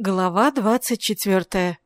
Глава двадцать четвертая.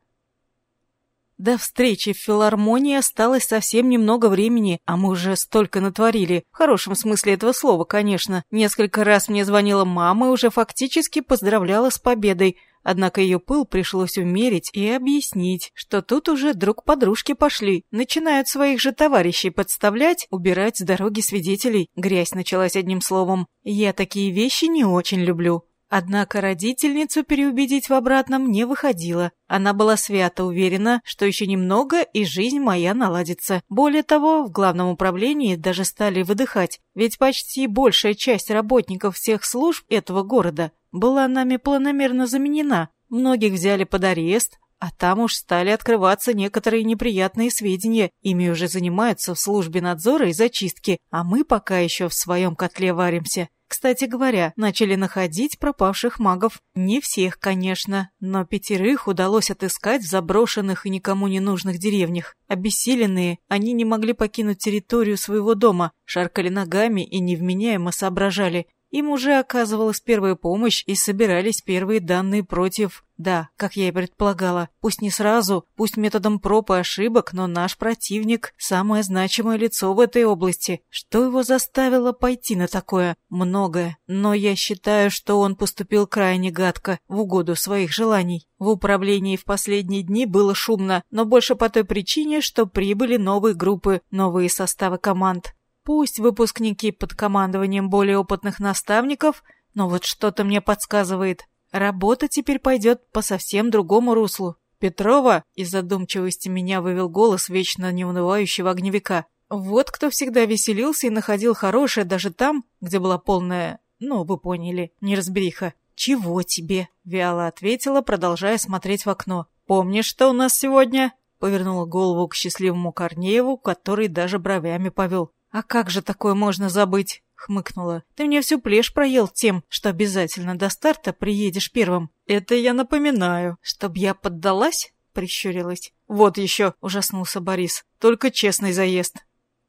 До встречи в филармонии осталось совсем немного времени, а мы уже столько натворили. В хорошем смысле этого слова, конечно. Несколько раз мне звонила мама и уже фактически поздравляла с победой. Однако ее пыл пришлось умерить и объяснить, что тут уже друг подружки пошли. Начинают своих же товарищей подставлять, убирать с дороги свидетелей. Грязь началась одним словом. Я такие вещи не очень люблю. Однако родительницу переубедить в обратном не выходило. Она была свято уверена, что еще немного и жизнь моя наладится. Более того, в главном управлении даже стали выдыхать, ведь почти большая часть работников всех служб этого города была нами планомерно заменена. Многих взяли под арест, а там уж стали открываться некоторые неприятные сведения. Ими уже занимаются в службе надзора и зачистки, а мы пока еще в своем котле варимся. Кстати говоря, начали находить пропавших магов. Не всех, конечно, но пятерых удалось отыскать в заброшенных и никому не нужных деревнях. Обессиленные, они не могли покинуть территорию своего дома, шаркали ногами и невменяемо соображали. Им уже оказывалась первая помощь и собирались первые данные против... Да, как я и предполагала, пусть не сразу, пусть методом проб и ошибок, но наш противник – самое значимое лицо в этой области. Что его заставило пойти на такое? Многое. Но я считаю, что он поступил крайне гадко, в угоду своих желаний. В управлении в последние дни было шумно, но больше по той причине, что прибыли новые группы, новые составы команд. Пусть выпускники под командованием более опытных наставников, но вот что-то мне подсказывает. Работа теперь пойдет по совсем другому руслу. Петрова из задумчивости меня вывел голос вечно неунывающего огневика. Вот кто всегда веселился и находил хорошее даже там, где была полная, ну, вы поняли, неразбериха. «Чего тебе?» — вяло ответила, продолжая смотреть в окно. «Помнишь, что у нас сегодня?» — повернула голову к счастливому Корнееву, который даже бровями повел. «А как же такое можно забыть?» — хмыкнула. «Ты мне всю плешь проел тем, что обязательно до старта приедешь первым». «Это я напоминаю, чтоб я поддалась?» — прищурилась. «Вот еще!» — ужаснулся Борис. «Только честный заезд».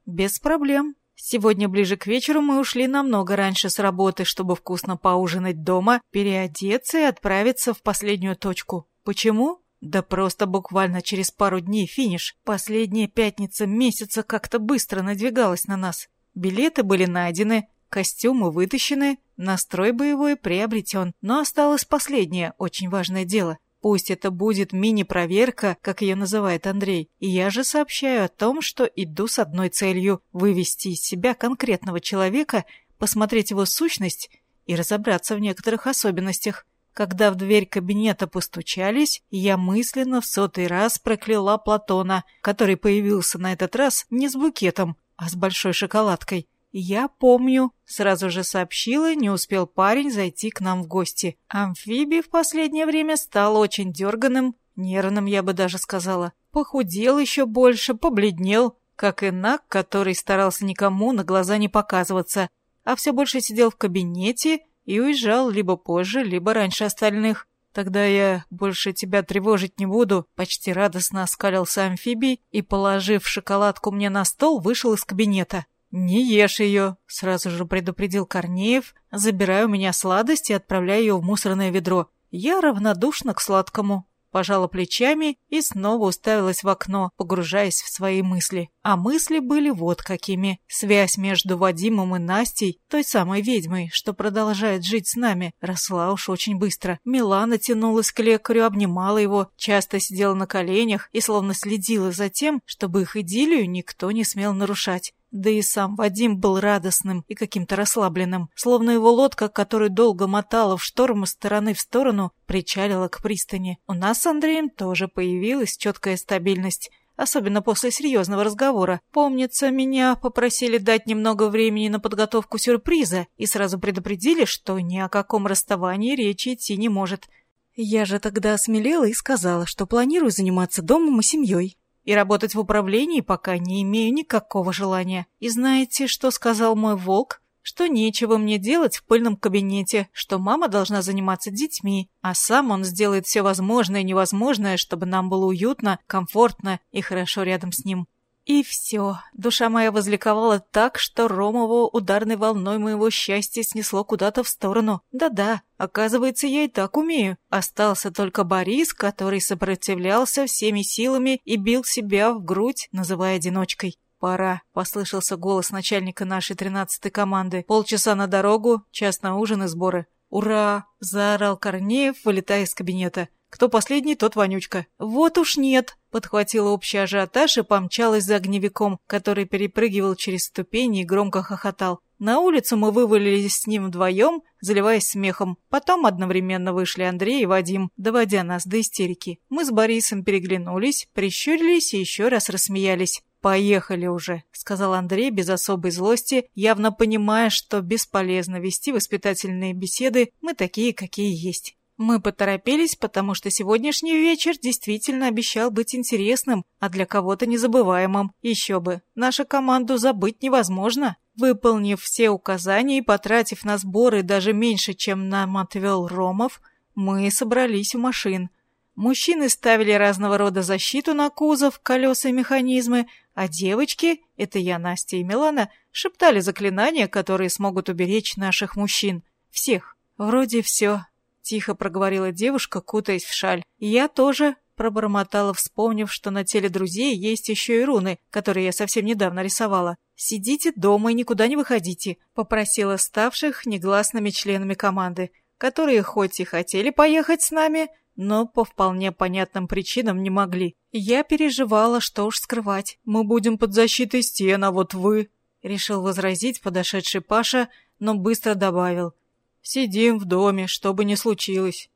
«Без проблем. Сегодня ближе к вечеру мы ушли намного раньше с работы, чтобы вкусно поужинать дома, переодеться и отправиться в последнюю точку. Почему? Да просто буквально через пару дней финиш. Последняя пятница месяца как-то быстро надвигалась на нас. Билеты были найдены, костюмы вытащены, настрой боевой приобретен. Но осталось последнее, очень важное дело. Пусть это будет мини-проверка, как ее называет Андрей. И я же сообщаю о том, что иду с одной целью – вывести из себя конкретного человека, посмотреть его сущность и разобраться в некоторых особенностях. Когда в дверь кабинета постучались, я мысленно в сотый раз прокляла Платона, который появился на этот раз не с букетом, а с большой шоколадкой. «Я помню», — сразу же сообщила, не успел парень зайти к нам в гости. Амфибий в последнее время стал очень дерганым, нервным, я бы даже сказала. Похудел еще больше, побледнел, как и Нак, который старался никому на глаза не показываться, а все больше сидел в кабинете и уезжал либо позже, либо раньше остальных. Тогда я больше тебя тревожить не буду, почти радостно оскалился амфибий и, положив шоколадку мне на стол, вышел из кабинета. «Не ешь ее», — сразу же предупредил Корнеев, забирая у меня сладость и отправляя ее в мусорное ведро. Я равнодушна к сладкому пожала плечами и снова уставилась в окно, погружаясь в свои мысли. А мысли были вот какими. Связь между Вадимом и Настей, той самой ведьмой, что продолжает жить с нами, росла уж очень быстро. Милана тянулась к лекарю, обнимала его, часто сидела на коленях и словно следила за тем, чтобы их идиллию никто не смел нарушать. Да и сам Вадим был радостным и каким-то расслабленным, словно его лодка, которую долго мотала в шторм из стороны в сторону, причалила к пристани. У нас с Андреем тоже появилась четкая стабильность, особенно после серьезного разговора. Помнится, меня попросили дать немного времени на подготовку сюрприза и сразу предупредили, что ни о каком расставании речи идти не может. Я же тогда осмелела и сказала, что планирую заниматься домом и семьей. И работать в управлении пока не имею никакого желания. И знаете, что сказал мой волк? Что нечего мне делать в пыльном кабинете, что мама должна заниматься детьми, а сам он сделает все возможное и невозможное, чтобы нам было уютно, комфортно и хорошо рядом с ним. И все. Душа моя возликовала так, что Ромову ударной волной моего счастья снесло куда-то в сторону. Да-да, оказывается, я и так умею. Остался только Борис, который сопротивлялся всеми силами и бил себя в грудь, называя одиночкой. «Пора», — послышался голос начальника нашей тринадцатой команды. «Полчаса на дорогу, час на ужин и сборы». «Ура!» — заорал Корнеев, вылетая из кабинета. Кто последний, тот вонючка. Вот уж нет, подхватила общий ажиотаж и помчалась за огневиком, который перепрыгивал через ступени и громко хохотал. На улицу мы вывалились с ним вдвоем, заливаясь смехом. Потом одновременно вышли Андрей и Вадим, доводя нас до истерики. Мы с Борисом переглянулись, прищурились и еще раз рассмеялись. «Поехали уже», — сказал Андрей без особой злости, явно понимая, что бесполезно вести воспитательные беседы, мы такие, какие есть. Мы поторопились, потому что сегодняшний вечер действительно обещал быть интересным, а для кого-то незабываемым. Еще бы, нашу команду забыть невозможно. Выполнив все указания и потратив на сборы даже меньше, чем нам отвел Ромов, мы собрались у машин. Мужчины ставили разного рода защиту на кузов, колеса и механизмы, а девочки, это я, Настя и Милана, шептали заклинания, которые смогут уберечь наших мужчин. Всех. Вроде все. Тихо проговорила девушка, кутаясь в шаль. я тоже пробормотала, вспомнив, что на теле друзей есть еще и руны, которые я совсем недавно рисовала. «Сидите дома и никуда не выходите», — попросила ставших негласными членами команды, которые хоть и хотели поехать с нами, но по вполне понятным причинам не могли. Я переживала, что уж скрывать. «Мы будем под защитой стен, а вот вы...» — решил возразить подошедший Паша, но быстро добавил — Сидим в доме, что бы ни случилось.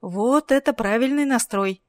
Вот это правильный настрой.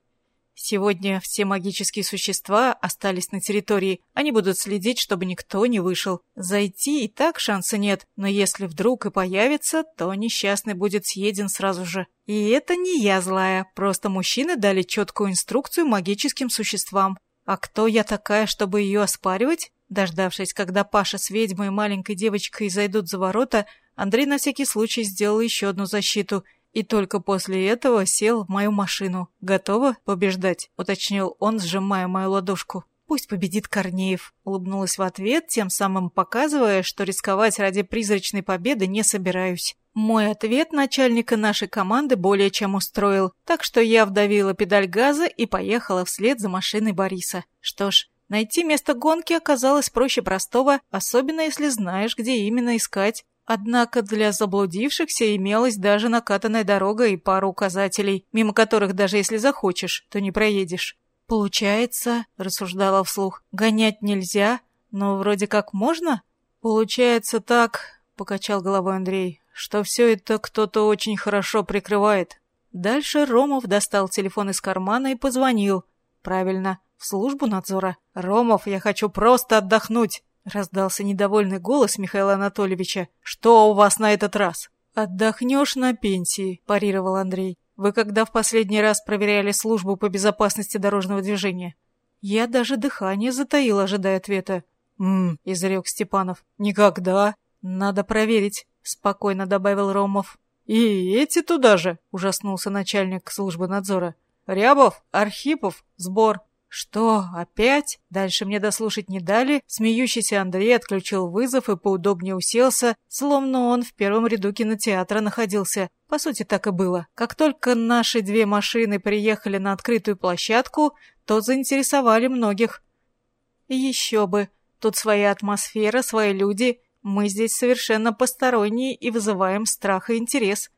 Сегодня все магические существа остались на территории. Они будут следить, чтобы никто не вышел. Зайти и так шанса нет, но если вдруг и появится, то несчастный будет съеден сразу же. И это не я злая, просто мужчины дали четкую инструкцию магическим существам. А кто я такая, чтобы ее оспаривать? Дождавшись, когда Паша с ведьмой и маленькой девочкой зайдут за ворота, Андрей на всякий случай сделал еще одну защиту и только после этого сел в мою машину. «Готова побеждать?» — уточнил он, сжимая мою ладошку. «Пусть победит Корнеев», — улыбнулась в ответ, тем самым показывая, что рисковать ради призрачной победы не собираюсь. Мой ответ начальника нашей команды более чем устроил, так что я вдавила педаль газа и поехала вслед за машиной Бориса. Что ж, найти место гонки оказалось проще простого, особенно если знаешь, где именно искать. Однако для заблудившихся имелась даже накатанная дорога и пара указателей, мимо которых даже если захочешь, то не проедешь. «Получается», — рассуждала вслух, — «гонять нельзя, но вроде как можно?» «Получается так», — покачал головой Андрей, — «что все это кто-то очень хорошо прикрывает». Дальше Ромов достал телефон из кармана и позвонил. «Правильно, в службу надзора. Ромов, я хочу просто отдохнуть». Раздался недовольный голос Михаила Анатольевича. «Что у вас на этот раз?» «Отдохнешь на пенсии», – парировал Андрей. «Вы когда в последний раз проверяли службу по безопасности дорожного движения?» Я даже дыхание затаил, ожидая ответа. «Ммм», – изрек Степанов. «Никогда». «Надо проверить», – спокойно добавил Ромов. «И эти туда же», – ужаснулся начальник службы надзора. «Рябов, Архипов, сбор. «Что, опять?» Дальше мне дослушать не дали. Смеющийся Андрей отключил вызов и поудобнее уселся, словно он в первом ряду кинотеатра находился. По сути, так и было. Как только наши две машины приехали на открытую площадку, то заинтересовали многих. Еще бы. Тут своя атмосфера, свои люди. Мы здесь совершенно посторонние и вызываем страх и интерес.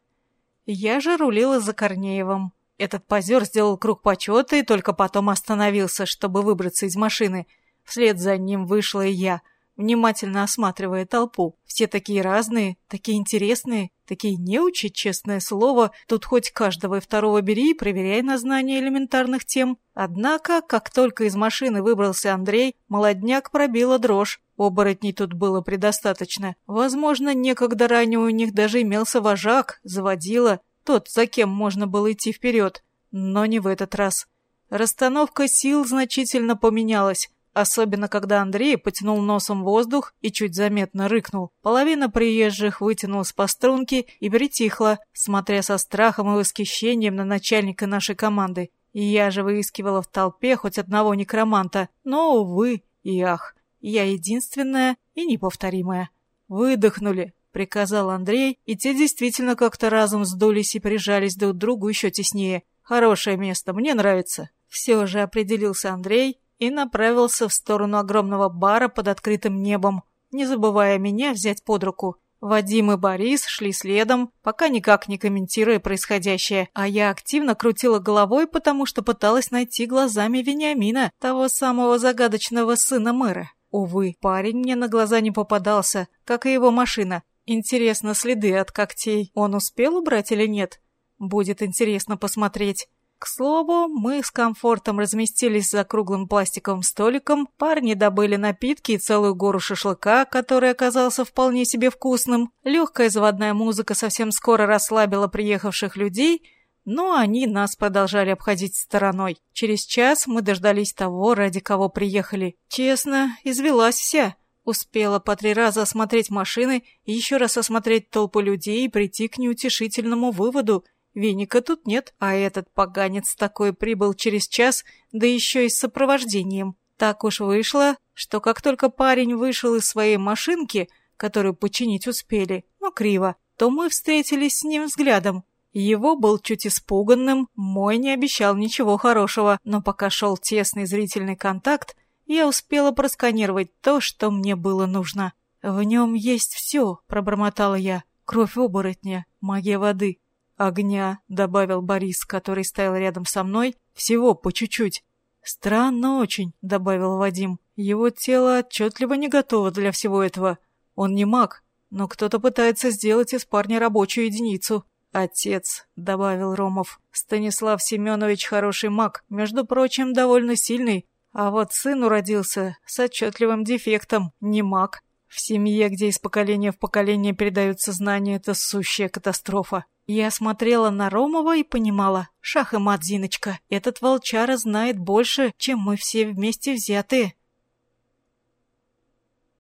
Я же рулила за Корнеевым. Этот позер сделал круг почета и только потом остановился, чтобы выбраться из машины. Вслед за ним вышла и я, внимательно осматривая толпу. Все такие разные, такие интересные, такие неучи, честное слово. Тут хоть каждого и второго бери и проверяй на знание элементарных тем. Однако, как только из машины выбрался Андрей, молодняк пробила дрожь. Оборотней тут было предостаточно. Возможно, некогда ранее у них даже имелся вожак, заводила, тот, за кем можно было идти вперед. Но не в этот раз. Расстановка сил значительно поменялась, особенно когда Андрей потянул носом воздух и чуть заметно рыкнул. Половина приезжих вытянулась по струнке и притихла, смотря со страхом и восхищением на начальника нашей команды. Я же выискивала в толпе хоть одного некроманта, но, увы, и ах. Я единственная и неповторимая. Выдохнули, приказал Андрей, и те действительно как-то разом сдулись и прижались друг к другу еще теснее. Хорошее место, мне нравится. Все же определился Андрей и направился в сторону огромного бара под открытым небом, не забывая меня взять под руку. Вадим и Борис шли следом, пока никак не комментируя происходящее, а я активно крутила головой, потому что пыталась найти глазами Вениамина, того самого загадочного сына мэра. Увы, парень мне на глаза не попадался, как и его машина. Интересно, следы от когтей он успел убрать или нет? Будет интересно посмотреть. К слову, мы с комфортом разместились за круглым пластиковым столиком, парни добыли напитки и целую гору шашлыка, который оказался вполне себе вкусным. Легкая заводная музыка совсем скоро расслабила приехавших людей, но они нас продолжали обходить стороной. Через час мы дождались того, ради кого приехали. Честно, извелась вся. Успела по три раза осмотреть машины, еще раз осмотреть толпу людей и прийти к неутешительному выводу – Веника тут нет, а этот поганец такой прибыл через час, да еще и с сопровождением. Так уж вышло, что как только парень вышел из своей машинки, которую починить успели, но криво, то мы встретились с ним взглядом. Его был чуть испуганным, мой не обещал ничего хорошего, но пока шел тесный зрительный контакт, я успела просканировать то, что мне было нужно. «В нем есть все», — пробормотала я. «Кровь оборотня, магия воды, «Огня», — добавил Борис, который стоял рядом со мной, — «всего по чуть-чуть». «Странно очень», — добавил Вадим. «Его тело отчетливо не готово для всего этого. Он не маг, но кто-то пытается сделать из парня рабочую единицу». «Отец», — добавил Ромов. «Станислав Семенович хороший маг, между прочим, довольно сильный, а вот сын уродился с отчетливым дефектом, не маг. В семье, где из поколения в поколение передаются знания, это сущая катастрофа. Я смотрела на Ромова и понимала, шах и мат, Зиночка, этот волчара знает больше, чем мы все вместе взятые.